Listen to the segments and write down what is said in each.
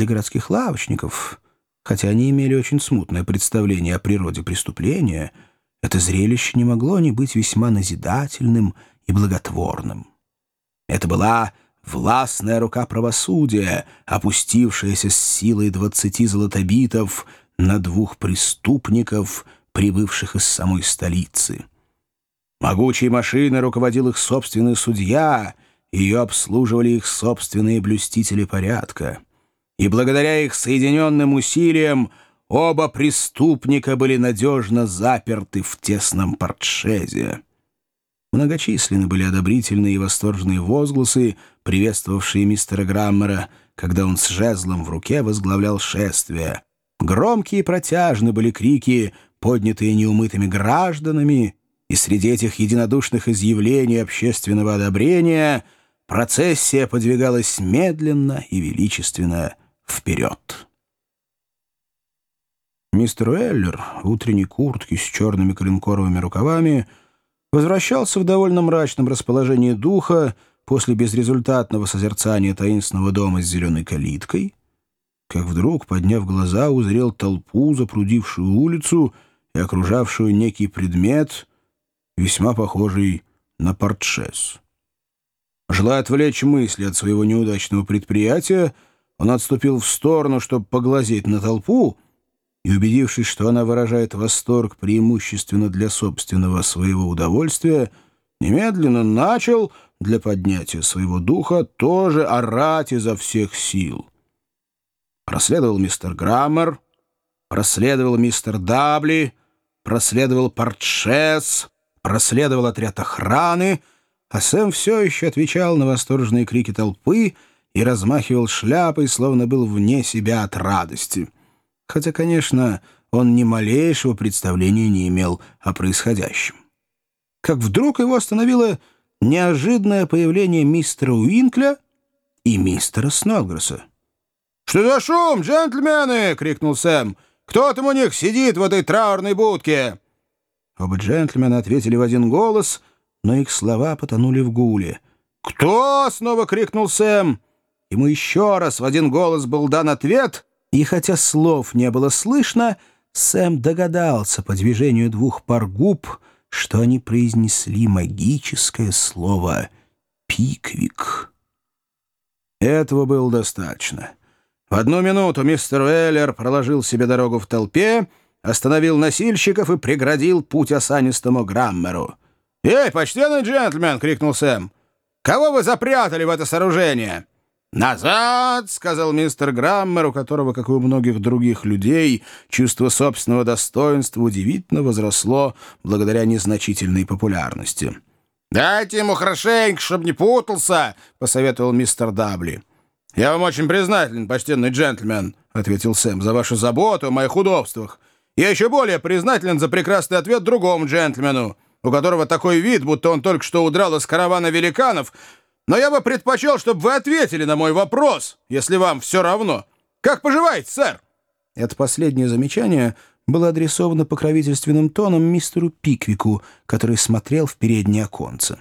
Для городских лавочников, хотя они имели очень смутное представление о природе преступления, это зрелище не могло не быть весьма назидательным и благотворным. Это была властная рука правосудия, опустившаяся с силой двадцати золотобитов на двух преступников, прибывших из самой столицы. Могучей машиной руководил их собственный судья, ее обслуживали их собственные блюстители порядка. И благодаря их соединенным усилиям оба преступника были надежно заперты в тесном портшезе. Многочисленны были одобрительные и восторженные возгласы, приветствовавшие мистера Граммера, когда он с жезлом в руке возглавлял шествие. Громкие и протяжны были крики, поднятые неумытыми гражданами, и среди этих единодушных изъявлений общественного одобрения процессия подвигалась медленно и величественно вперед. Мистер Уэллер в утренней куртке с черными коленкоровыми рукавами возвращался в довольно мрачном расположении духа после безрезультатного созерцания таинственного дома с зеленой калиткой, как вдруг, подняв глаза, узрел толпу, запрудившую улицу и окружавшую некий предмет — весьма похожий на портшес. Желая отвлечь мысли от своего неудачного предприятия, он отступил в сторону, чтобы поглазеть на толпу, и, убедившись, что она выражает восторг преимущественно для собственного своего удовольствия, немедленно начал для поднятия своего духа тоже орать изо всех сил. Проследовал мистер Граммер, проследовал мистер Дабли, проследовал Портшес, проследовал отряд охраны, а Сэм все еще отвечал на восторженные крики толпы и размахивал шляпой, словно был вне себя от радости. Хотя, конечно, он ни малейшего представления не имел о происходящем. Как вдруг его остановило неожиданное появление мистера Уинкля и мистера Снодгресса. «Что за шум, джентльмены?» — крикнул Сэм. «Кто там у них сидит в этой траурной будке?» Оба джентльмена ответили в один голос, но их слова потонули в гуле. «Кто?» — снова крикнул Сэм. Ему еще раз в один голос был дан ответ, и хотя слов не было слышно, Сэм догадался по движению двух пар губ, что они произнесли магическое слово «пиквик». Этого было достаточно. В одну минуту мистер Уэллер проложил себе дорогу в толпе, остановил носильщиков и преградил путь осанистому Граммеру. «Эй, почтенный джентльмен!» — крикнул Сэм. «Кого вы запрятали в это сооружение?» «Назад!» — сказал мистер Граммер, у которого, как и у многих других людей, чувство собственного достоинства удивительно возросло благодаря незначительной популярности. «Дайте ему хорошенько, чтобы не путался!» — посоветовал мистер Дабли. «Я вам очень признателен, почтенный джентльмен», — ответил Сэм, — «за вашу заботу о моих удобствах. Я еще более признателен за прекрасный ответ другому джентльмену, у которого такой вид, будто он только что удрал из каравана великанов, но я бы предпочел, чтобы вы ответили на мой вопрос, если вам все равно. Как поживаете, сэр?» Это последнее замечание было адресовано покровительственным тоном мистеру Пиквику, который смотрел в переднее оконце.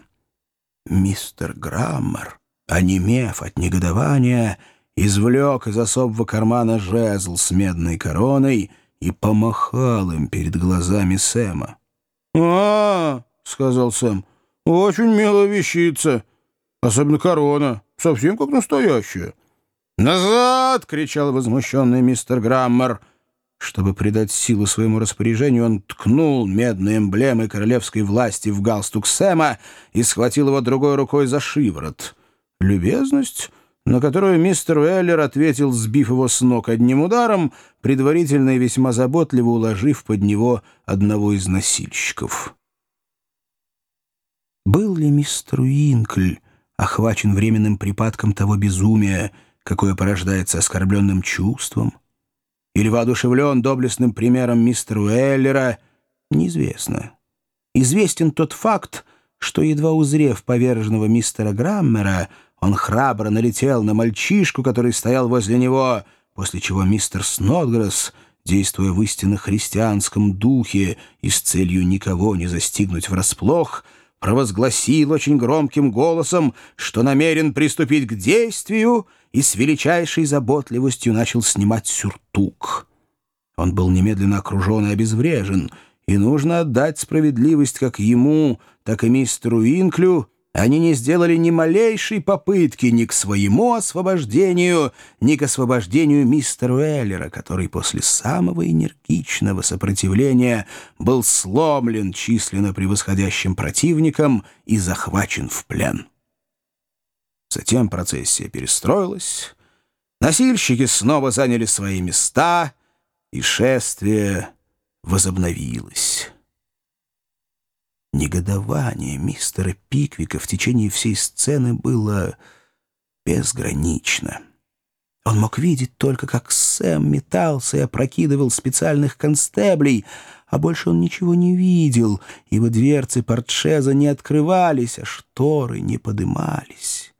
Мистер Граммер, онемев от негодования, извлек из особого кармана жезл с медной короной — и помахал им перед глазами Сэма. «А, — сказал Сэм, — очень милая вещица, особенно корона, совсем как настоящая». «Назад!» — кричал возмущенный мистер Граммер. Чтобы придать силу своему распоряжению, он ткнул медной эмблемой королевской власти в галстук Сэма и схватил его другой рукой за шиворот. Любезность на которую мистер Уэллер ответил, сбив его с ног одним ударом, предварительно и весьма заботливо уложив под него одного из носильщиков. Был ли мистер Уинкль охвачен временным припадком того безумия, какое порождается оскорбленным чувством, или воодушевлен доблестным примером мистера Уэллера, неизвестно. Известен тот факт, что, едва узрев поверженного мистера Граммера, он храбро налетел на мальчишку, который стоял возле него, после чего мистер Снодгресс, действуя в истинно христианском духе и с целью никого не застигнуть врасплох, провозгласил очень громким голосом, что намерен приступить к действию и с величайшей заботливостью начал снимать сюртук. Он был немедленно окружен и обезврежен, и нужно отдать справедливость как ему, так и мистеру Инклю, они не сделали ни малейшей попытки ни к своему освобождению, ни к освобождению мистера Эллера, который после самого энергичного сопротивления был сломлен численно превосходящим противником и захвачен в плен. Затем процессия перестроилась, носильщики снова заняли свои места, и шествие возобновилось. Негодование мистера Пиквика в течение всей сцены было безгранично. Он мог видеть только, как Сэм метался и опрокидывал специальных констеблей, а больше он ничего не видел, ибо дверцы портшеза не открывались, а шторы не подымались.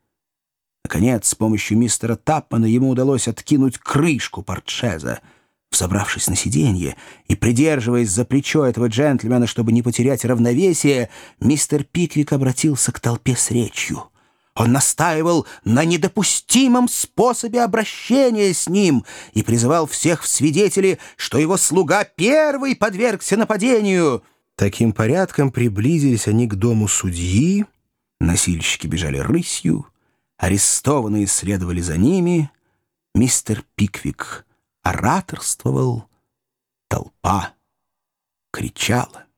Наконец, с помощью мистера Тапмана ему удалось откинуть крышку портшеза — Взобравшись на сиденье и придерживаясь за плечо этого джентльмена, чтобы не потерять равновесие, мистер Пиквик обратился к толпе с речью. Он настаивал на недопустимом способе обращения с ним и призывал всех в свидетели, что его слуга первый подвергся нападению. Таким порядком приблизились они к дому судьи, носильщики бежали рысью, арестованные следовали за ними, мистер Пиквик — ораторствовал, толпа кричала.